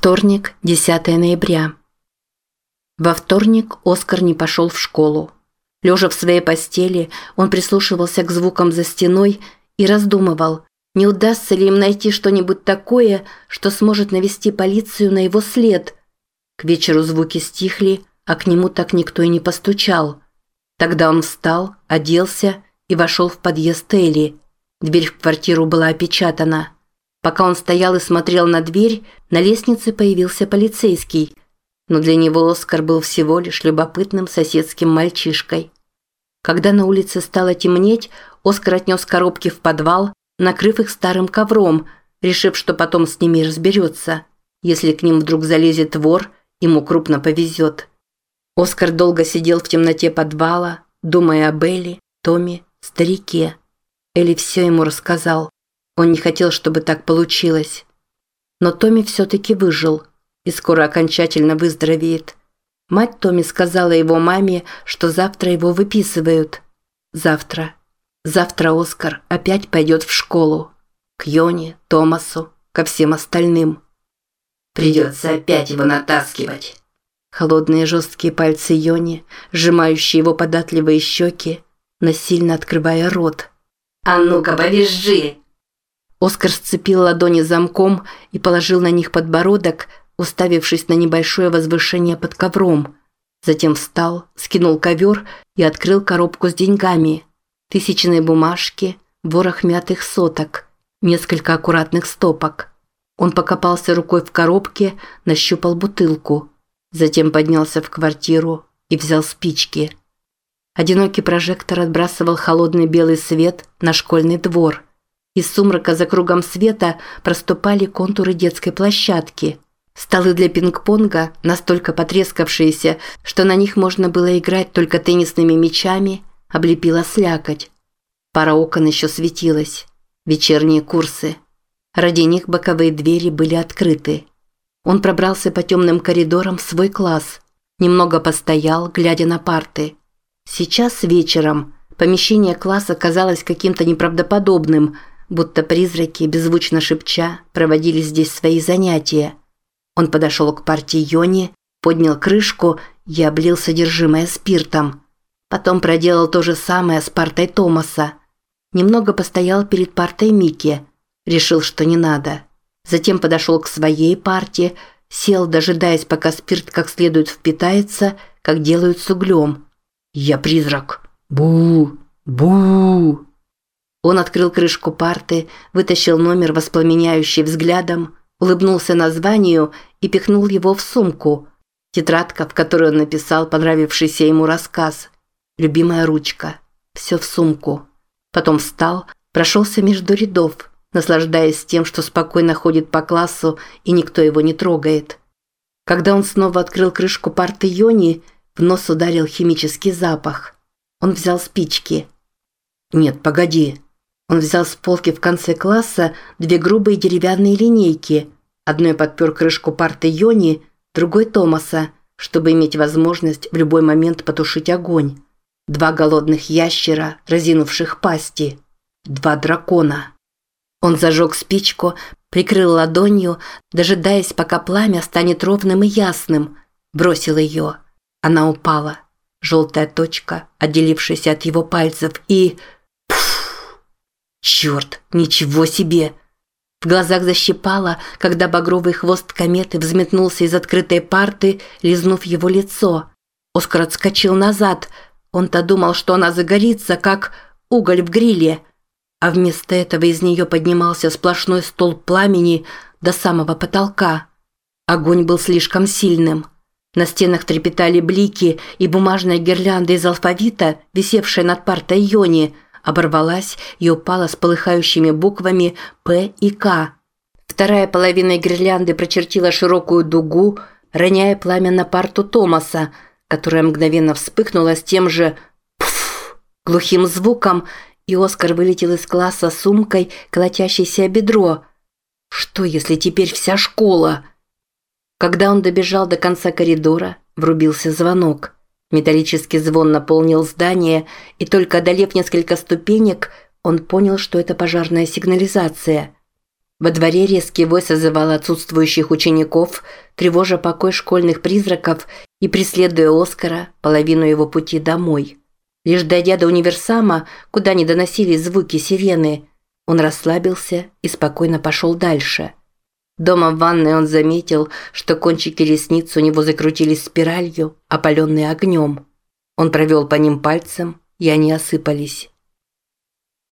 Вторник, 10 ноября. Во вторник Оскар не пошел в школу. Лежа в своей постели, он прислушивался к звукам за стеной и раздумывал, не удастся ли им найти что-нибудь такое, что сможет навести полицию на его след. К вечеру звуки стихли, а к нему так никто и не постучал. Тогда он встал, оделся и вошел в подъезд Элли. Дверь в квартиру была опечатана. Пока он стоял и смотрел на дверь, на лестнице появился полицейский. Но для него Оскар был всего лишь любопытным соседским мальчишкой. Когда на улице стало темнеть, Оскар отнес коробки в подвал, накрыв их старым ковром, решив, что потом с ними разберется. Если к ним вдруг залезет вор, ему крупно повезет. Оскар долго сидел в темноте подвала, думая об Элли, Томе, старике. Элли все ему рассказал. Он не хотел, чтобы так получилось. Но Томми все-таки выжил и скоро окончательно выздоровеет. Мать Томми сказала его маме, что завтра его выписывают. Завтра. Завтра Оскар опять пойдет в школу. К Йоне, Томасу, ко всем остальным. Придется опять его натаскивать. Холодные жесткие пальцы Йони, сжимающие его податливые щеки, насильно открывая рот. «А ну-ка, повизжи!» Оскар сцепил ладони замком и положил на них подбородок, уставившись на небольшое возвышение под ковром. Затем встал, скинул ковер и открыл коробку с деньгами. Тысячные бумажки, ворох мятых соток, несколько аккуратных стопок. Он покопался рукой в коробке, нащупал бутылку. Затем поднялся в квартиру и взял спички. Одинокий прожектор отбрасывал холодный белый свет на школьный двор – из сумрака за кругом света проступали контуры детской площадки. Столы для пинг-понга, настолько потрескавшиеся, что на них можно было играть только теннисными мячами, облепила слякоть. Пара окон еще светилась. Вечерние курсы. Ради них боковые двери были открыты. Он пробрался по темным коридорам в свой класс. Немного постоял, глядя на парты. Сейчас вечером помещение класса казалось каким-то неправдоподобным – будто призраки, беззвучно шепча, проводили здесь свои занятия. Он подошел к партии Йони, поднял крышку и облил содержимое спиртом. Потом проделал то же самое с партой Томаса. Немного постоял перед партой Микки, решил, что не надо. Затем подошел к своей партии, сел, дожидаясь, пока спирт как следует впитается, как делают с углем. «Я призрак! Бу! Бу!» Он открыл крышку парты, вытащил номер, воспламеняющий взглядом, улыбнулся названию и пихнул его в сумку. Тетрадка, в которой он написал понравившийся ему рассказ. Любимая ручка. Все в сумку. Потом встал, прошелся между рядов, наслаждаясь тем, что спокойно ходит по классу и никто его не трогает. Когда он снова открыл крышку парты Йони, в нос ударил химический запах. Он взял спички. «Нет, погоди», он взял с полки в конце класса две грубые деревянные линейки. Одной подпер крышку парты Йони, другой Томаса, чтобы иметь возможность в любой момент потушить огонь. Два голодных ящера, разинувших пасти. Два дракона. Он зажег спичку, прикрыл ладонью, дожидаясь, пока пламя станет ровным и ясным. Бросил ее. Она упала. Желтая точка, отделившаяся от его пальцев, и... Черт, ничего себе! В глазах защипало, когда багровый хвост кометы взметнулся из открытой парты, лизнув его лицо. Оскар отскочил назад. Он-то думал, что она загорится, как уголь в гриле. А вместо этого из нее поднимался сплошной столб пламени до самого потолка. Огонь был слишком сильным. На стенах трепетали блики, и бумажная гирлянда из алфавита, висевшая над партой Йони – оборвалась и упала с полыхающими буквами «П» и «К». Вторая половина гирлянды прочертила широкую дугу, роняя пламя на парту Томаса, которая мгновенно вспыхнула с тем же «пф» глухим звуком, и Оскар вылетел из класса сумкой, колотящейся о бедро. Что, если теперь вся школа? Когда он добежал до конца коридора, врубился звонок – Металлический звон наполнил здание, и только одолев несколько ступенек, он понял, что это пожарная сигнализация. Во дворе резкий вой созывал отсутствующих учеников, тревожа покой школьных призраков и преследуя Оскара половину его пути домой. Лишь дойдя до универсама, куда не доносились звуки сирены, он расслабился и спокойно пошел дальше. Дома в ванной он заметил, что кончики ресниц у него закрутились спиралью, опаленные огнем. Он провел по ним пальцем, и они осыпались.